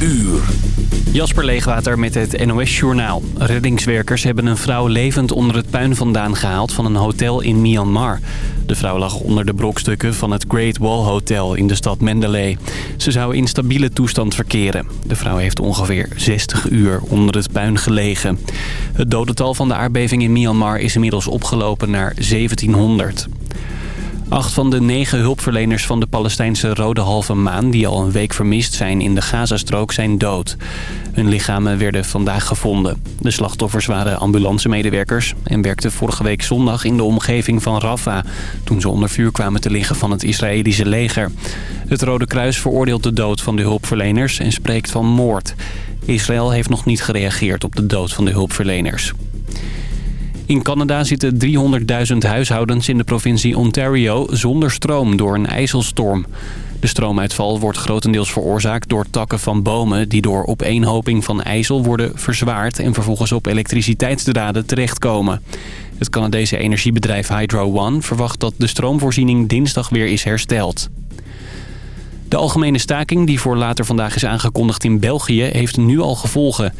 uur. Jasper Leegwater met het NOS Journaal. Reddingswerkers hebben een vrouw levend onder het puin vandaan gehaald van een hotel in Myanmar. De vrouw lag onder de brokstukken van het Great Wall Hotel in de stad Mandalay. Ze zou in stabiele toestand verkeren. De vrouw heeft ongeveer 60 uur onder het puin gelegen. Het dodental van de aardbeving in Myanmar is inmiddels opgelopen naar 1700. Acht van de negen hulpverleners van de Palestijnse Rode Halve Maan... die al een week vermist zijn in de Gazastrook, zijn dood. Hun lichamen werden vandaag gevonden. De slachtoffers waren ambulancemedewerkers... en werkten vorige week zondag in de omgeving van Rafah... toen ze onder vuur kwamen te liggen van het Israëlische leger. Het Rode Kruis veroordeelt de dood van de hulpverleners en spreekt van moord. Israël heeft nog niet gereageerd op de dood van de hulpverleners. In Canada zitten 300.000 huishoudens in de provincie Ontario zonder stroom door een ijzelstorm. De stroomuitval wordt grotendeels veroorzaakt door takken van bomen... die door opeenhoping van ijzel worden verzwaard... en vervolgens op elektriciteitsdraden terechtkomen. Het Canadese energiebedrijf Hydro One verwacht dat de stroomvoorziening dinsdag weer is hersteld. De algemene staking die voor later vandaag is aangekondigd in België heeft nu al gevolgen.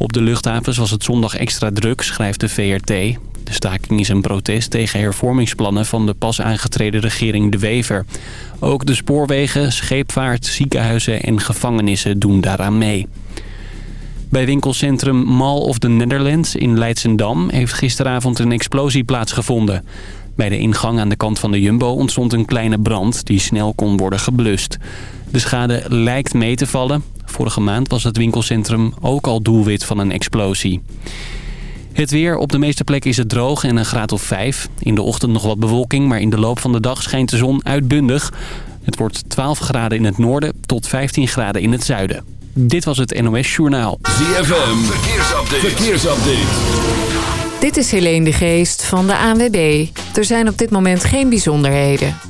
Op de luchthavens was het zondag extra druk, schrijft de VRT. De staking is een protest tegen hervormingsplannen van de pas aangetreden regering De Wever. Ook de spoorwegen, scheepvaart, ziekenhuizen en gevangenissen doen daaraan mee. Bij winkelcentrum Mall of the Netherlands in Leidsendam heeft gisteravond een explosie plaatsgevonden. Bij de ingang aan de kant van de Jumbo ontstond een kleine brand die snel kon worden geblust. De schade lijkt mee te vallen. Vorige maand was het winkelcentrum ook al doelwit van een explosie. Het weer. Op de meeste plekken is het droog en een graad of 5. In de ochtend nog wat bewolking, maar in de loop van de dag schijnt de zon uitbundig. Het wordt 12 graden in het noorden tot 15 graden in het zuiden. Dit was het NOS Journaal. ZFM. Verkeersupdate. Verkeersupdate. Dit is Helene de Geest van de ANWB. Er zijn op dit moment geen bijzonderheden.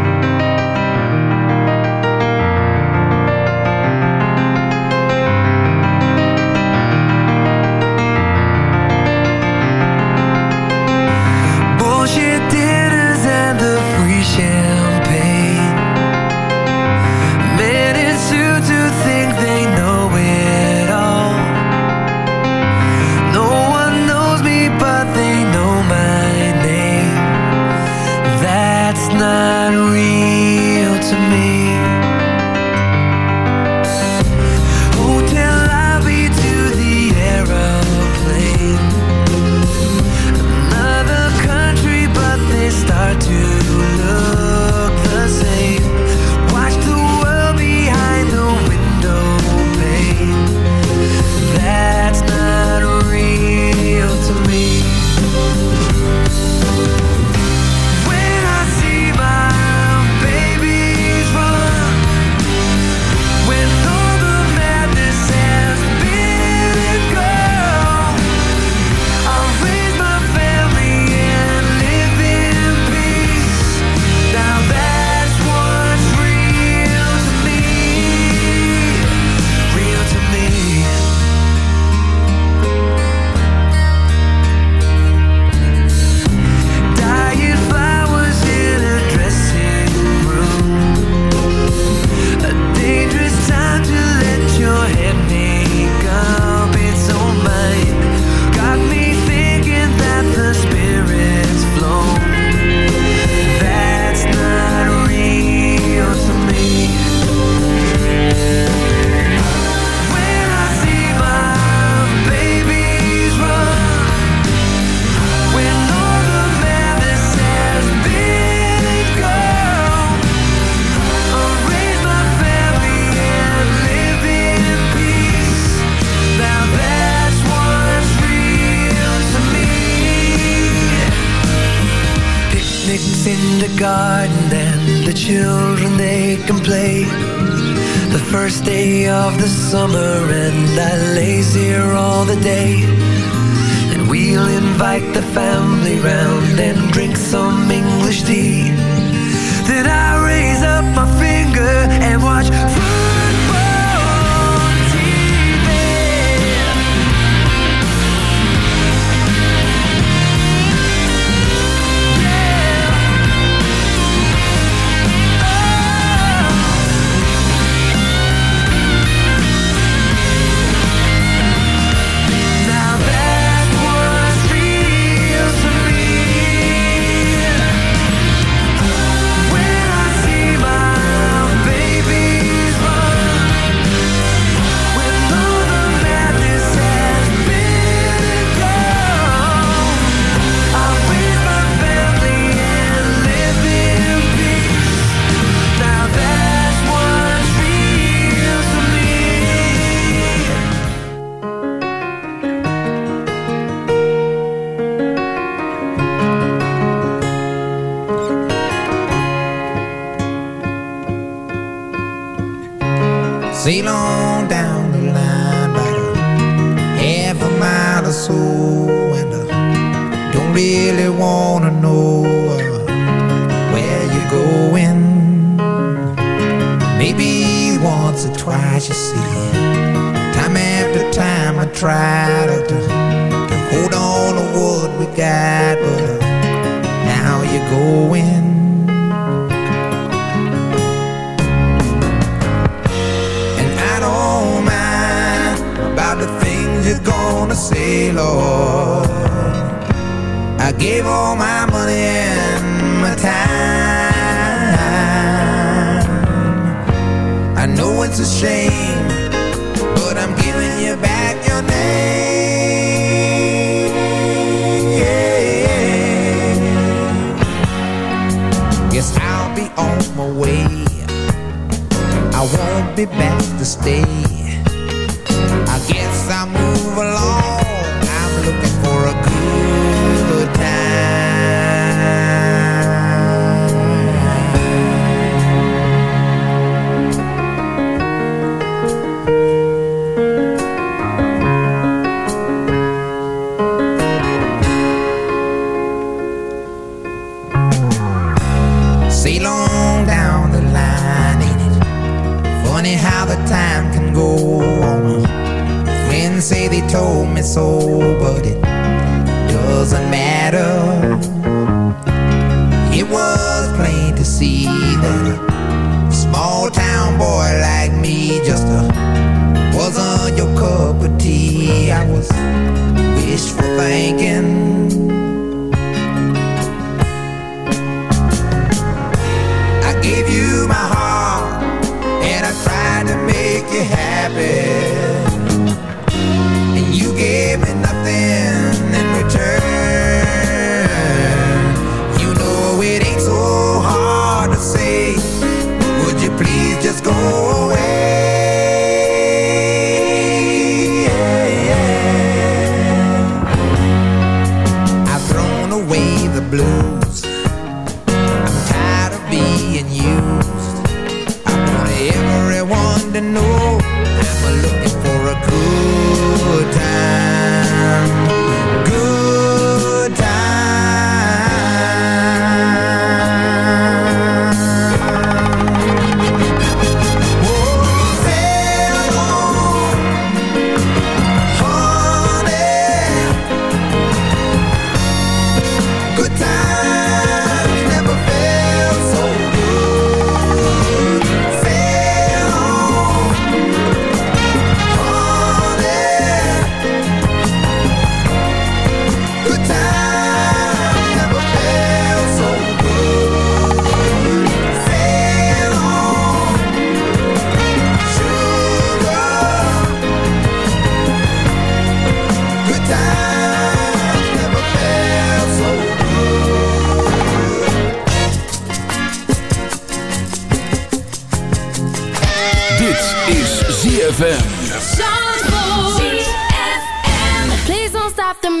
Just ZFM. the music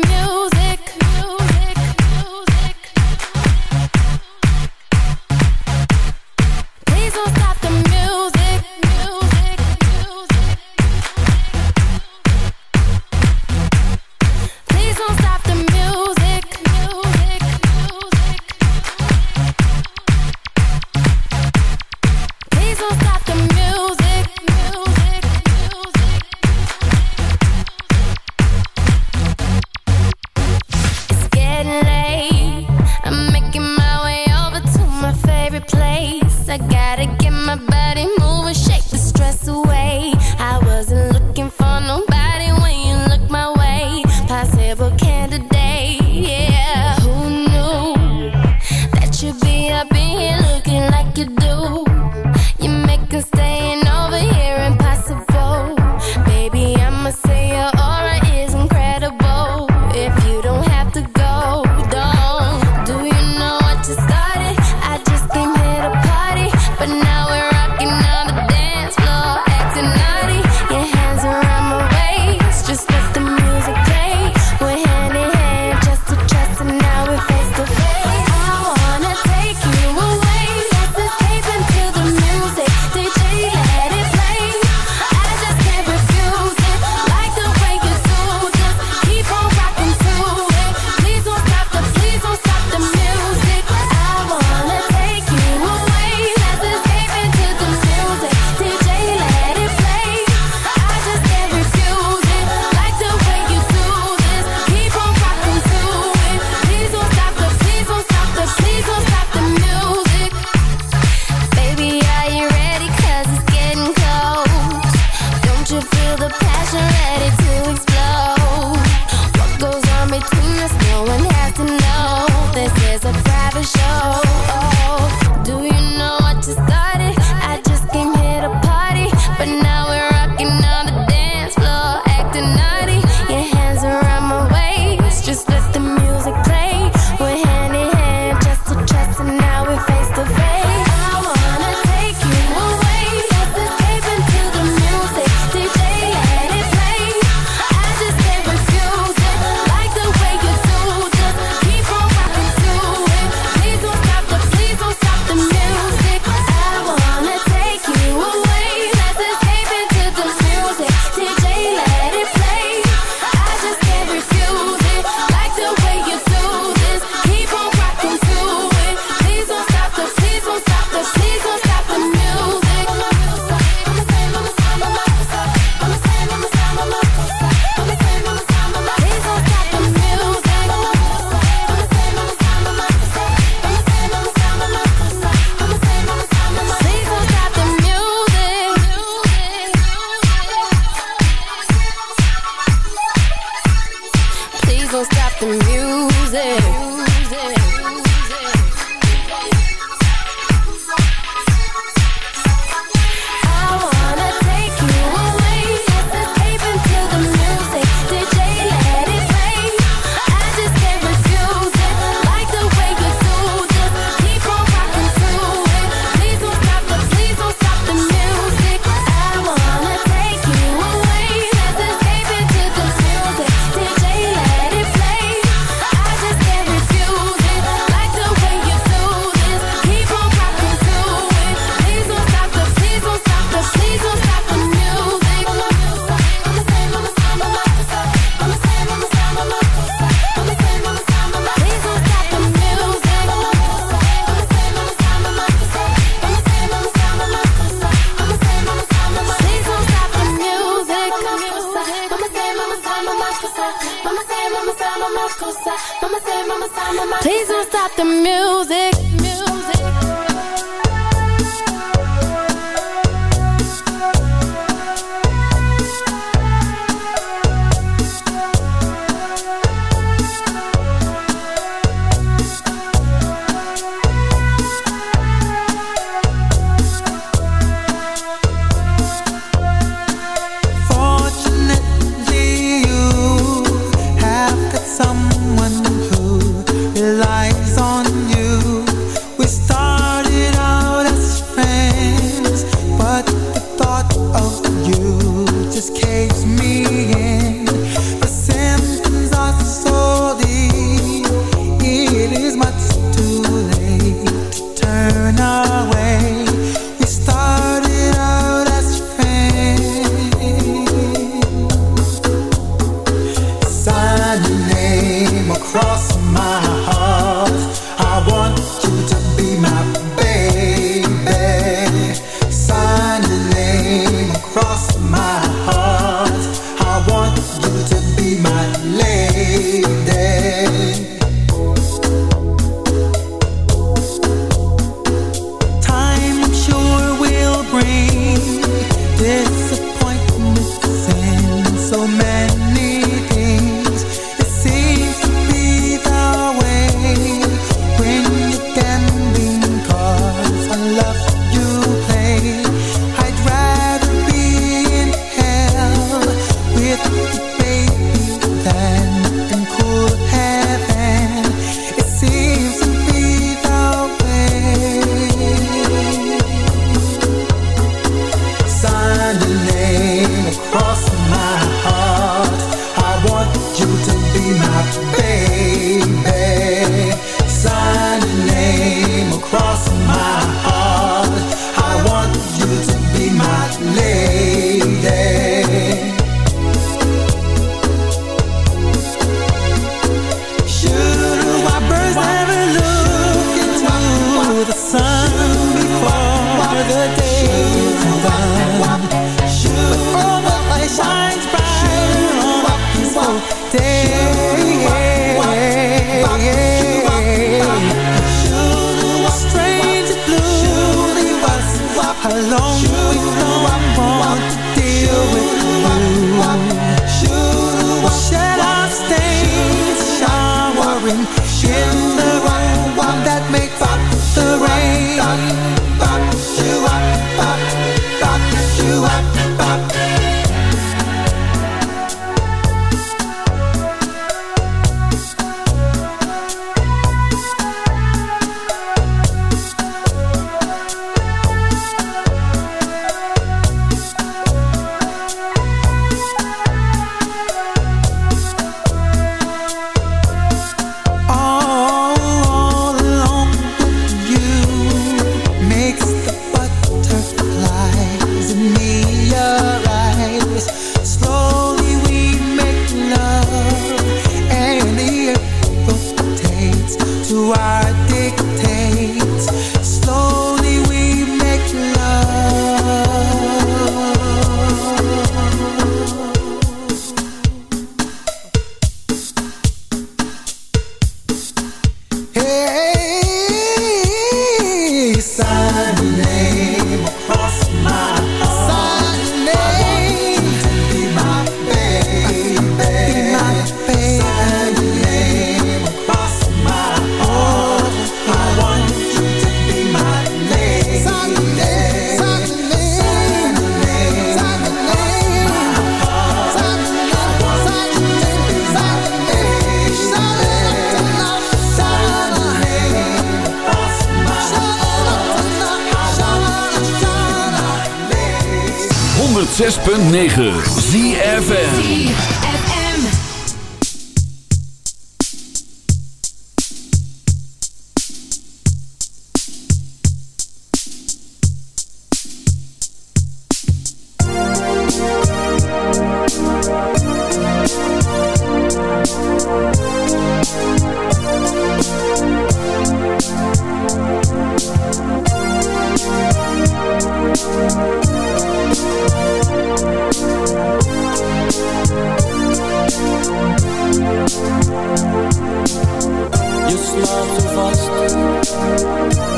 play. We're slaapt zo vast,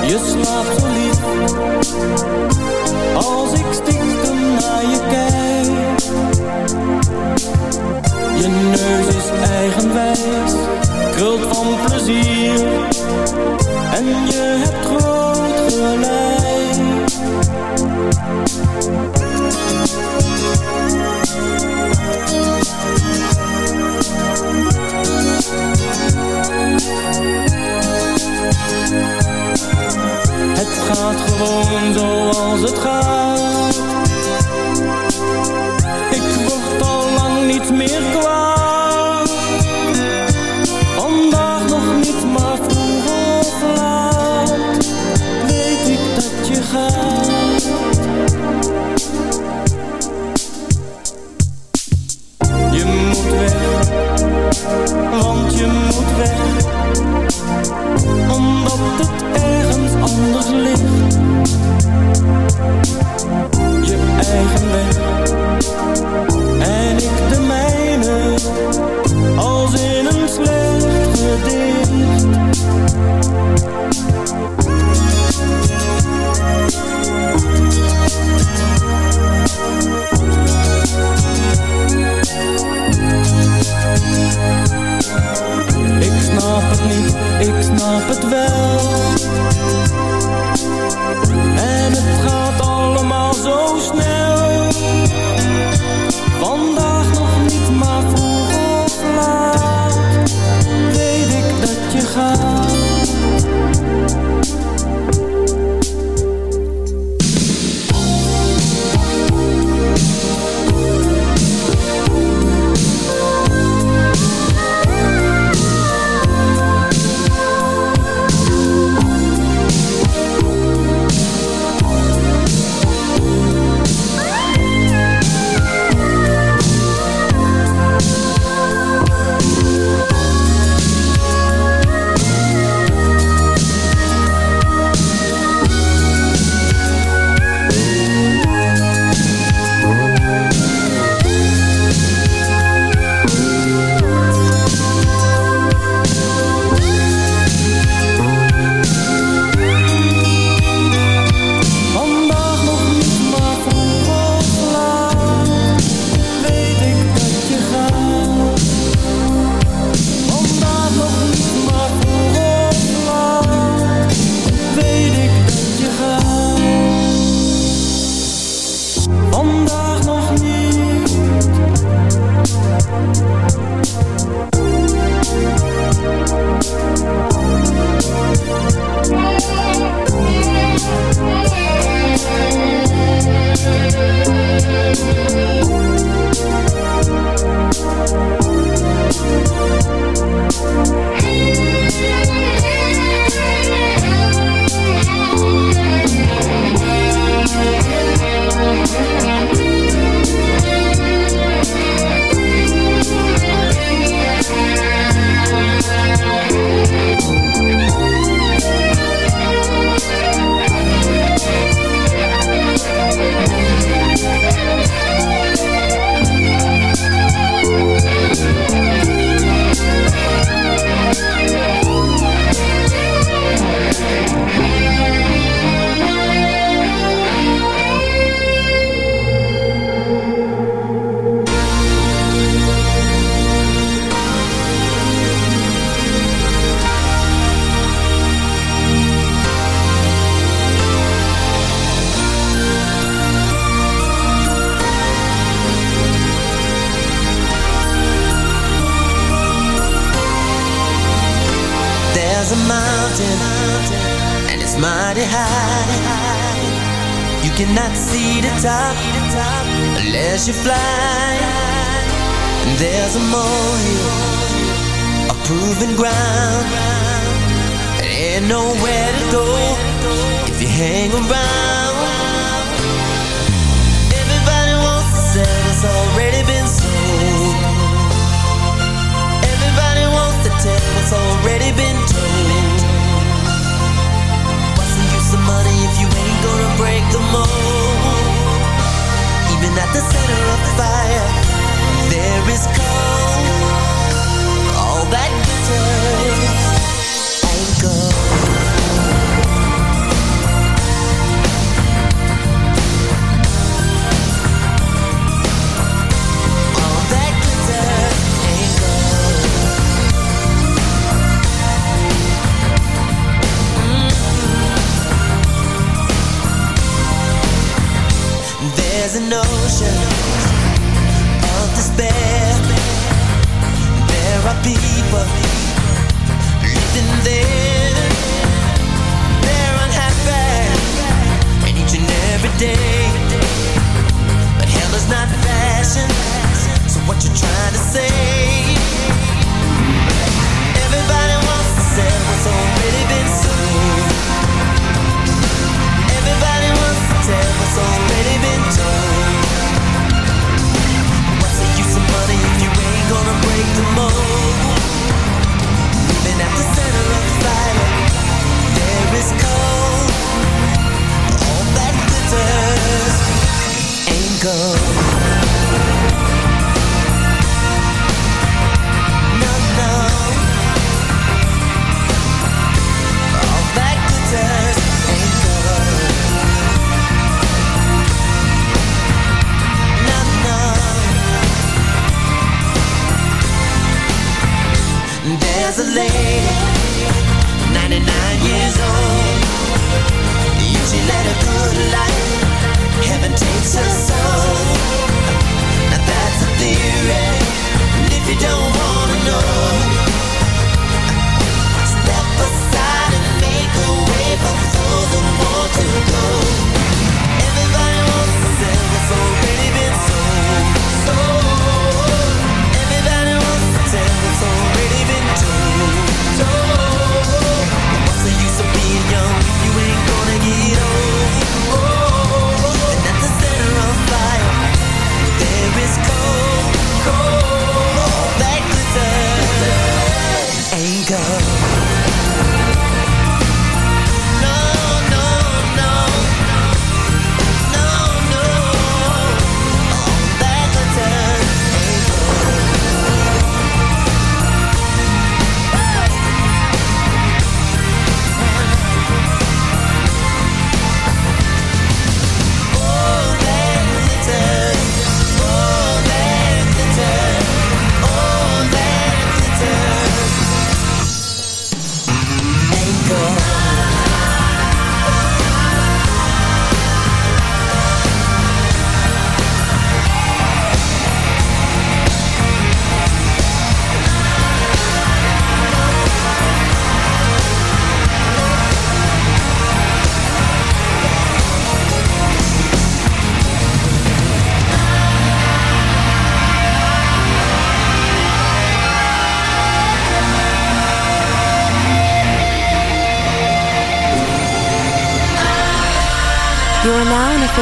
je slaapt zo passion. So what you trying to say? Everybody wants to what's already been. Everybody wants to tell what's already been told. What's the use of money if you ain't gonna break the mold? At the center of the fire, there is cold. All that ain't gold.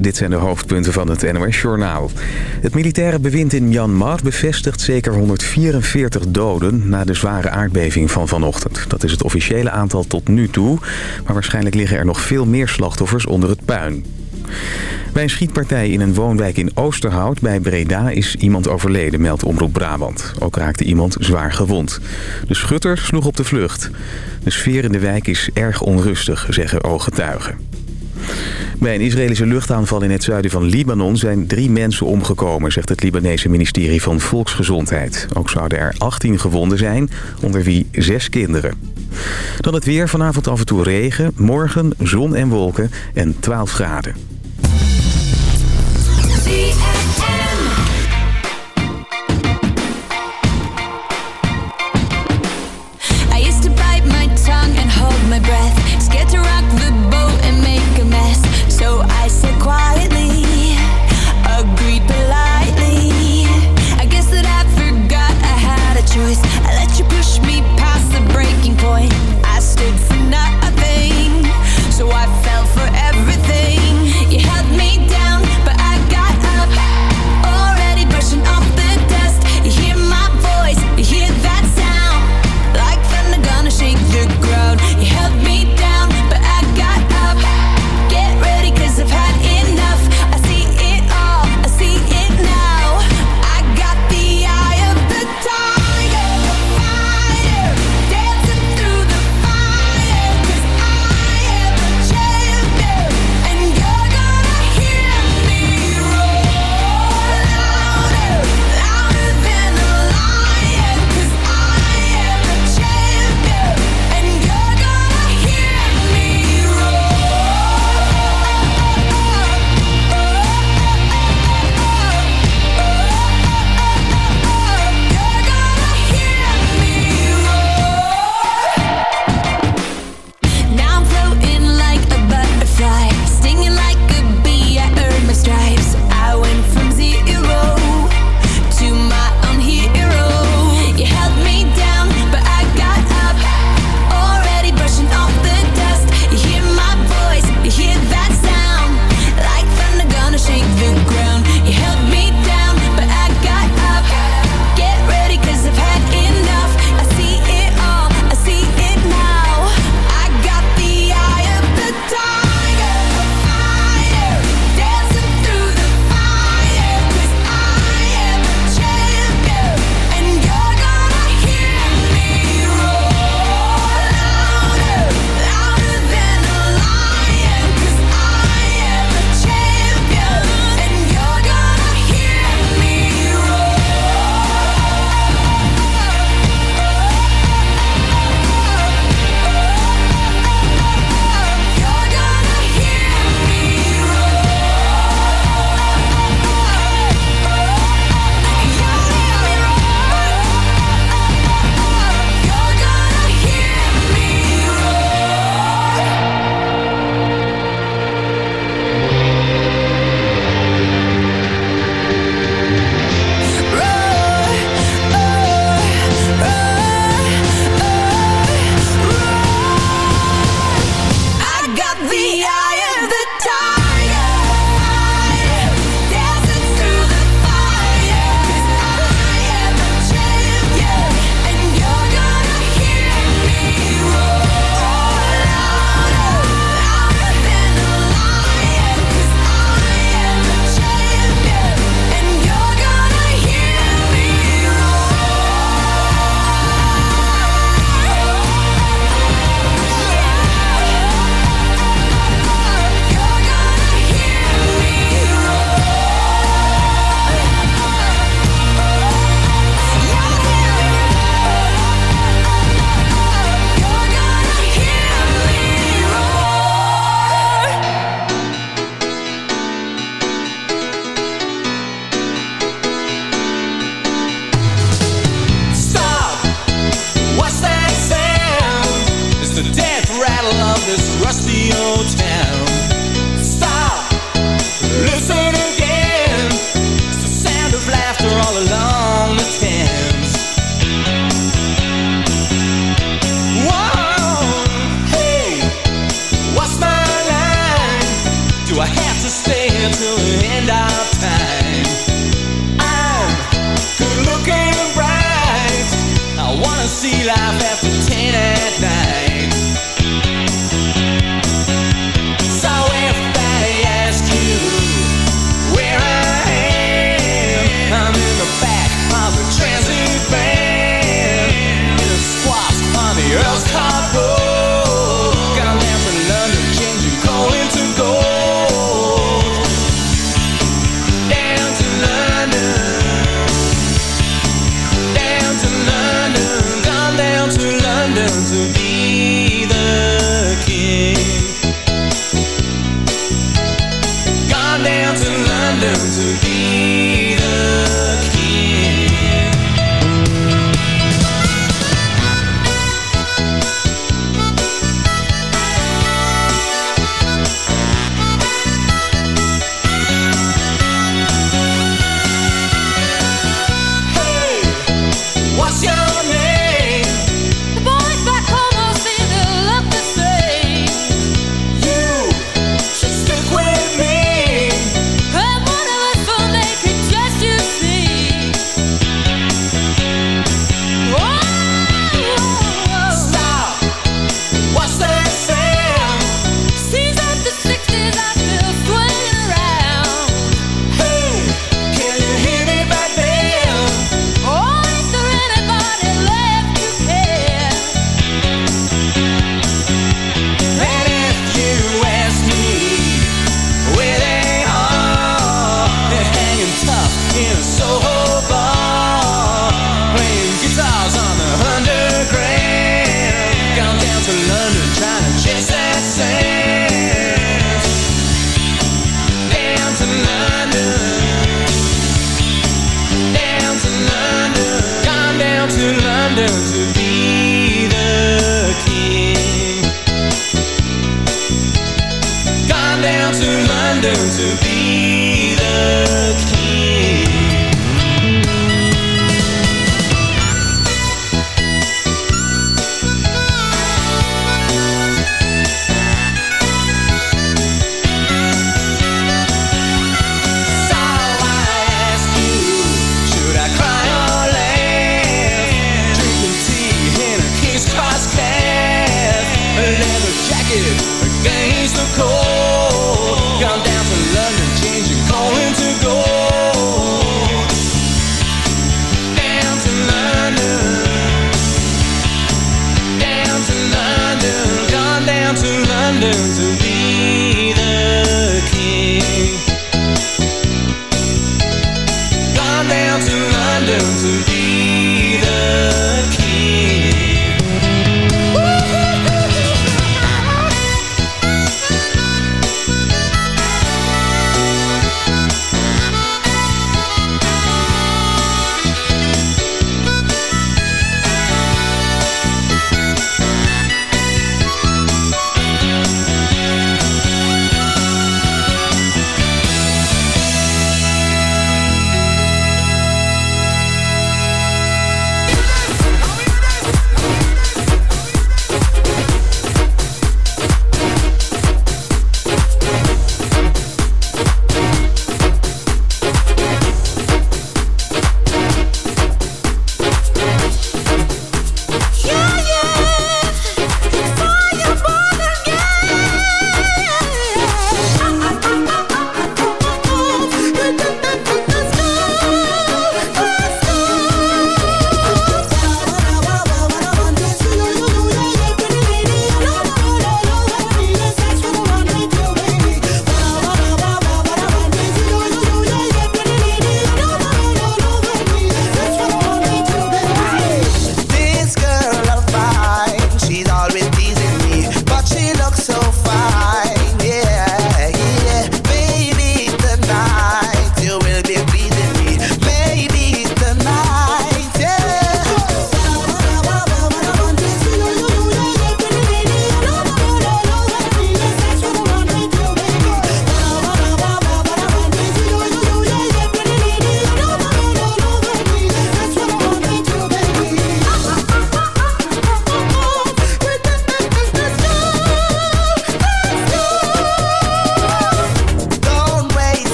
Dit zijn de hoofdpunten van het NOS-journaal. Het militaire bewind in Myanmar bevestigt zeker 144 doden... na de zware aardbeving van vanochtend. Dat is het officiële aantal tot nu toe... maar waarschijnlijk liggen er nog veel meer slachtoffers onder het puin. Bij een schietpartij in een woonwijk in Oosterhout bij Breda is iemand overleden, meldt Omroep Brabant. Ook raakte iemand zwaar gewond. De schutter sloeg op de vlucht. De sfeer in de wijk is erg onrustig, zeggen ooggetuigen. Bij een Israëlische luchtaanval in het zuiden van Libanon zijn drie mensen omgekomen, zegt het Libanese ministerie van Volksgezondheid. Ook zouden er 18 gewonden zijn, onder wie zes kinderen. Dan het weer, vanavond af en toe regen, morgen zon en wolken en 12 graden.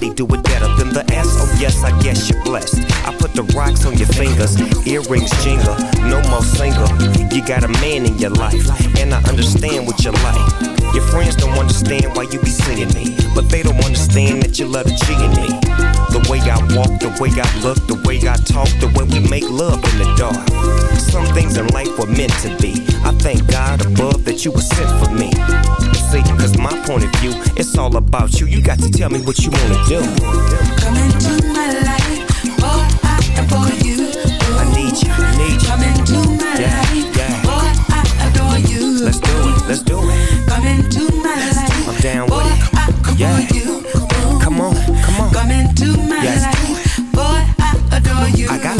Nobody do it better than the ass. Oh yes, I guess you're blessed. I put the rocks on your fingers, earrings jingle. No more single. You got a man in your life, and I understand what you like. Your friends don't understand why you be singing me, but they don't understand that you love the G me. The way I walk, the way I look, the way I talk, the way we make love in the dark some things in life were meant to be. I thank God above that you were sent for me. See, cause my point of view, it's all about you. You got to tell me what you wanna do. Come into my life, boy, I adore you. I need you, need you. Come into my yeah, life, yeah. boy, I adore you. Let's do it, let's do it. Come into my life, I'm down boy, with it. I adore yeah. you. Come on, come on. Come into my yes. life, boy, I adore you. I got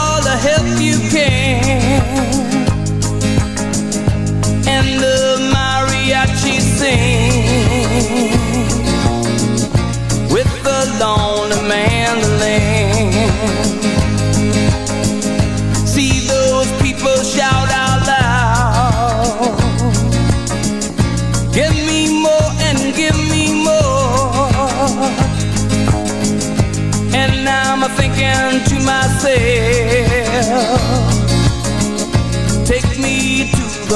help you can. And the mariachi sing with the lonely mandolin.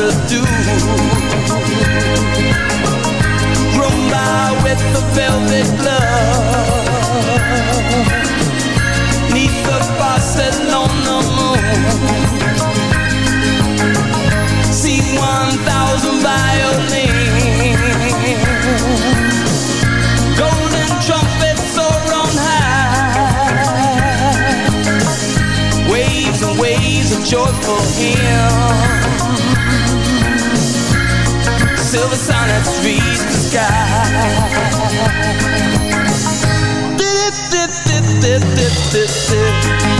lovers do. Rumba with the velvet glove. Neath the Barcelona moon. See one thousand violins. Golden trumpets high. Waves and waves of joyful hymns silver sonnets reach the sky. Did it, did, did, did, did.